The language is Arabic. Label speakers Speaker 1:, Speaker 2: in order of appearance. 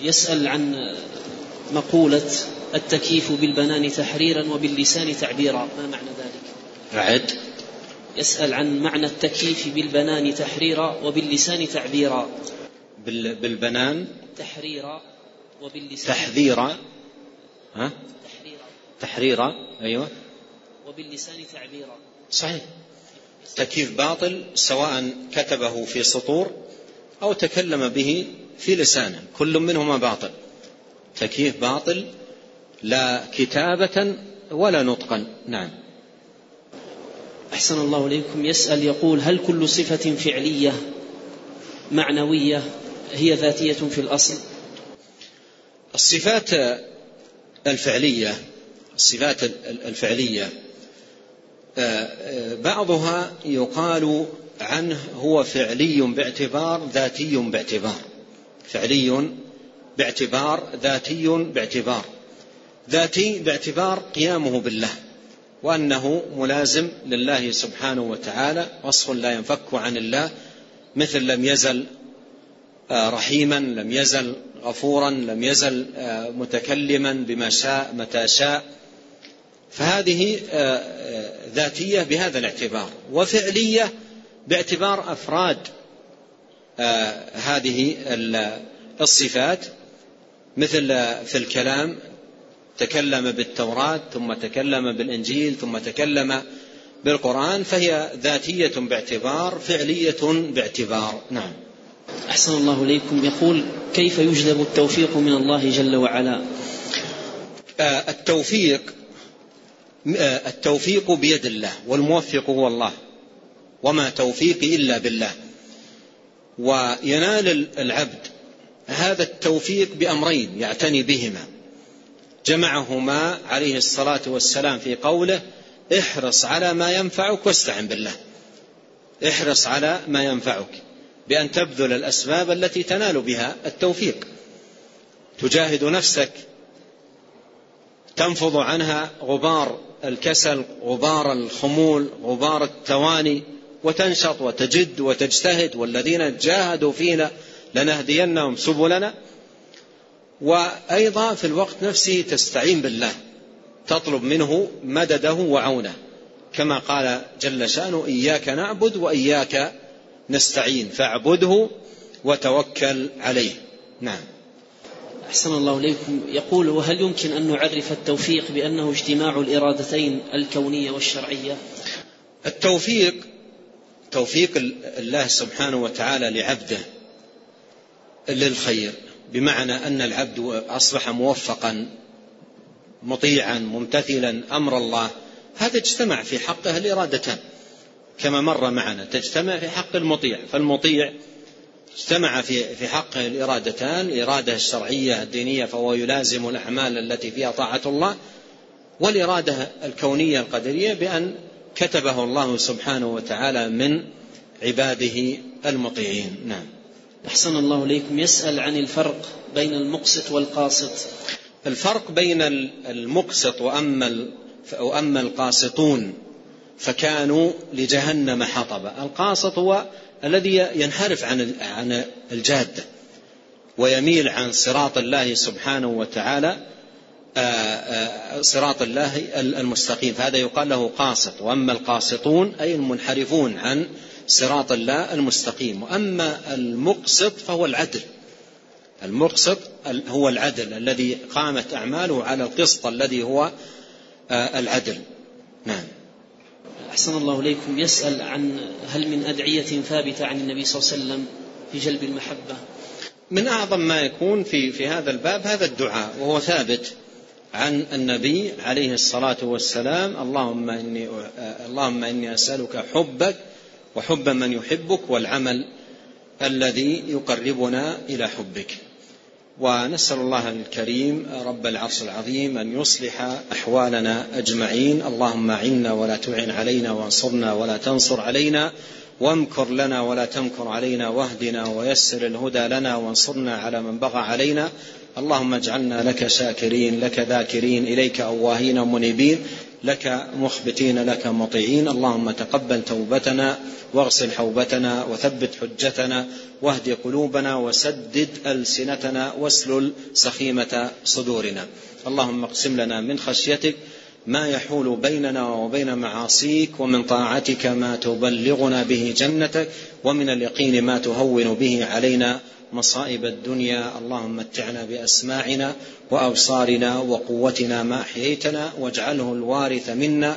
Speaker 1: يسأل عن مقولة التكييف بالبنان تحريرا وباللسان تعبيرا. ما معنى ذلك؟
Speaker 2: أعد.
Speaker 1: يسأل عن معنى التكييف بالبنان تحريرا وباللسان تعبيرا.
Speaker 2: بالبنان.
Speaker 1: تحريرا وباللسان.
Speaker 2: تحذيرا. ها؟
Speaker 1: تحريرا.
Speaker 2: تحريرا. أيوة.
Speaker 1: وباللسان تعبيرا.
Speaker 2: صحيح. تكييف باطل سواء كتبه في سطور أو تكلم به في لسانه كل منهما باطل. تكييف باطل لا كتابة ولا نطقا. نعم.
Speaker 1: أحسن الله إليكم. يسأل يقول هل كل صفة فعلية معنوية هي ذاتية في الأصل؟
Speaker 2: الصفات الفعلية الصفات الفعلية آه، آه، بعضها يقال عنه هو فعلي باعتبار ذاتي باعتبار. فعلي باعتبار ذاتي باعتبار. ذاتي باعتبار قيامه بالله وأنه ملازم لله سبحانه وتعالى وصف لا ينفك عن الله مثل لم يزل آه، رحيما لم يزل غفورا لم يزل آه، متكلما بما شاء متى شاء. فهذه آه، ذاتية بهذا الاعتبار. وفعلية باعتبار أفراد. هذه الصفات مثل في الكلام تكلم بالتوراة ثم تكلم بالإنجيل ثم تكلم بالقرآن فهي ذاتية باعتبار فعلية باعتبار. نعم.
Speaker 1: أحسن الله إليكم. يقول كيف يجلب التوفيق من الله جل وعلا؟
Speaker 2: آه التوفيق آه التوفيق بيد الله والموفق هو الله. وما توفيقي إلا بالله. وينال العبد هذا التوفيق بأمرين يعتني بهما. جمعهما عليه الصلاة والسلام في قوله احرص على ما ينفعك واستعن بالله. احرص على ما ينفعك بأن تبذل الأسباب التي تنال بها التوفيق. تجاهد نفسك تنفض عنها غبار الكسل غبار الخمول غبار التواني. وتنشط وتجد وتجتهد والذين جاهدوا فينا لنهدينهم سبلنا. وأيضا في الوقت نفسه تستعين بالله تطلب منه مدده وعونه. كما قال جل شأنه إياك نعبد وإياك نستعين فاعبده وتوكل عليه. نعم.
Speaker 1: أحسن الله إليكم. يقول وهل يمكن أن نعرف التوفيق بأنه اجتماع الإرادتين الكونية والشرعية؟
Speaker 2: التوفيق توفيق الله سبحانه وتعالى لعبده للخير بمعنى أن العبد أصبح موفقا مطيعا ممتثلا أمر الله. هذا اجتمع في حقه الإرادتان كما مر معنا تجتمع في حق المطيع. فالمطيع اجتمع في في حقه الإرادتان الإرادة الشرعية الدينية فهو يلازم الأعمال التي فيها طاعة الله والإرادة الكونية القدرية بأن كتبه الله سبحانه وتعالى من عباده المطيعين. نعم.
Speaker 1: أحسن الله إليكم. يسأل عن الفرق بين المقسط والقاسط.
Speaker 2: الفرق بين المقسط وأما وأما القاسطون فكانوا لجهنم حطبا القاسط هو الذي ينحرف عن عن الجادة ويميل عن صراط الله سبحانه وتعالى صراط الله المستقيم. فهذا يقال له قاسط وأما القاسطون أي المنحرفون عن صراط الله المستقيم. وأما المقسط فهو العدل. المقسط هو العدل الذي قامت أعماله على القسط الذي هو آه، العدل. نعم.
Speaker 1: أحسن الله إليكم. يسأل عن هل من أدعية ثابتة عن النبي صلى الله عليه وسلم في جلب المحبة؟
Speaker 2: من أعظم ما يكون في في هذا الباب هذا الدعاء وهو ثابت. عن النبي عليه الصلاة والسلام اللهم إني اللهم إني أسألك حبك وحب من يحبك والعمل الذي يقربنا إلى حبك. ونسأل الله الكريم رب العرش العظيم أن يصلح أحوالنا أجمعين. اللهم عنا ولا تعن علينا وانصرنا ولا تنصر علينا وامكر لنا ولا تمكر علينا واهدنا ويسر الهدى لنا وانصرنا على من بغى علينا. اللهم اجعلنا لك شاكرين لك ذاكرين إليك أواهين منيبين لك مخبتين لك مطيعين. اللهم تقبل توبتنا واغسل حوبتنا وثبت حجتنا واهد قلوبنا وسدد ألسنتنا واسلل سخيمة صدورنا. اللهم اقسم لنا من خشيتك ما يحول بيننا وبين معاصيك ومن طاعتك ما تبلغنا به جنتك ومن اليقين ما تهون به علينا مصائب الدنيا. اللهم متعنا بأسماعنا وأبصارنا وقوتنا ما أحييتنا واجعله الوارث منا